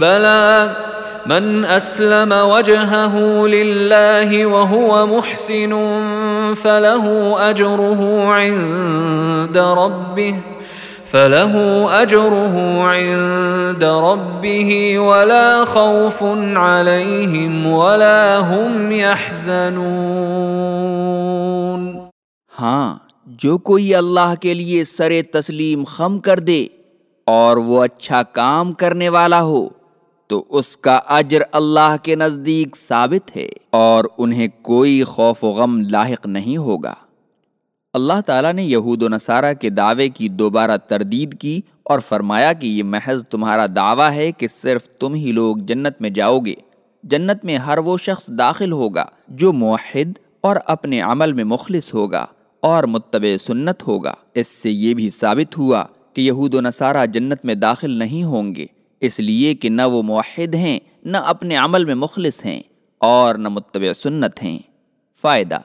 بلى من اسلم وجهه لله وهو محسن فله اجره عند ربه، فله اجره عند ربه ولا خوف عليهم ولا هم يحزنون۔ ہاں جو کوئی اللہ کے لیے سر تسلیم خم کر دے اور وہ اچھا کام کرنے والا ہو تو اس کا اجر اللہ کے نزدیک ثابت ہے اور انہیں کوئی خوف و غم لاحق نہیں ہوگا۔ اللہ تعالیٰ نے یہود و نصارہ کے دعوے کی دوبارہ تردید کی اور فرمایا کہ یہ محض تمہارا دعویٰ ہے کہ صرف تم ہی لوگ جنت میں جاؤ گے۔ جنت میں ہر وہ شخص داخل ہوگا جو موحد اور اپنے عمل میں مخلص ہوگا اور متبع سنت ہوگا۔ اس سے یہ بھی ثابت ہوا کہ یہود و نصارہ جنت میں داخل نہیں ہوں گے۔ اس لیے کہ نہ وہ موحد ہیں، نہ اپنے عمل میں مخلص ہیں اور نہ متبع سنت ہیں۔ فائدہ،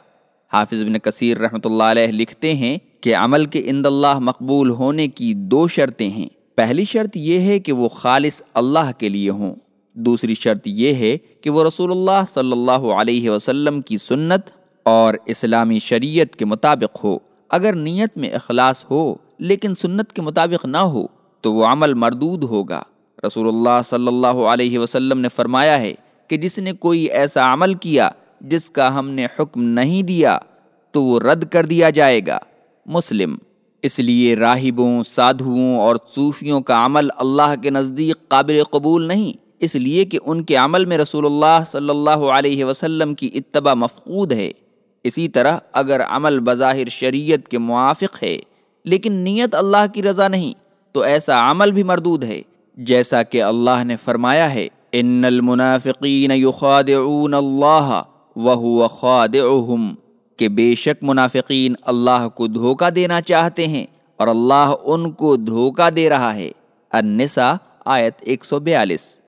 حافظ بن کثیر رحمۃ اللہ علیہ لکھتے ہیں کہ عمل کے اند اللہ مقبول ہونے کی دو شرطیں ہیں۔ پہلی شرط یہ ہے کہ وہ خالص اللہ کے لیے ہوں۔ دوسری شرط یہ ہے کہ وہ رسول اللہ صلی اللہ علیہ وسلم کی سنت اور اسلامی شریعت کے مطابق ہو۔ اگر نیت میں اخلاص ہو، لیکن سنت کے مطابق نہ ہو، تو وہ عمل مردود ہوگا۔ رسول اللہ صلی اللہ علیہ وسلم نے فرمایا ہے کہ جس نے کوئی ایسا عمل کیا جس کا ہم نے حکم نہیں دیا، تو وہ رد کر دیا جائے گا۔ مسلم، اس لیے راہبوں، سادھوؤں اور صوفیوں کا عمل اللہ کے نزدیک قابل قبول نہیں، اس لیے کہ ان کے عمل میں رسول اللہ صلی اللہ علیہ وسلم کی اتباع مفقود ہے۔ اسی طرح اگر عمل بظاہر شریعت کے موافق ہے، لیکن نیت اللہ کی رضا نہیں، تو ایسا عمل بھی مردود ہے۔ جیسا کہ اللہ نے فرمایا ہے ان المنافقین یخادعون اللہ وهو خادعهم کہ بے شک منافقین اللہ کو دھوکہ دینا چاہتے ہیں اور اللہ ان کو دھوکہ دے رہا ہے۔ النساء، آیت 142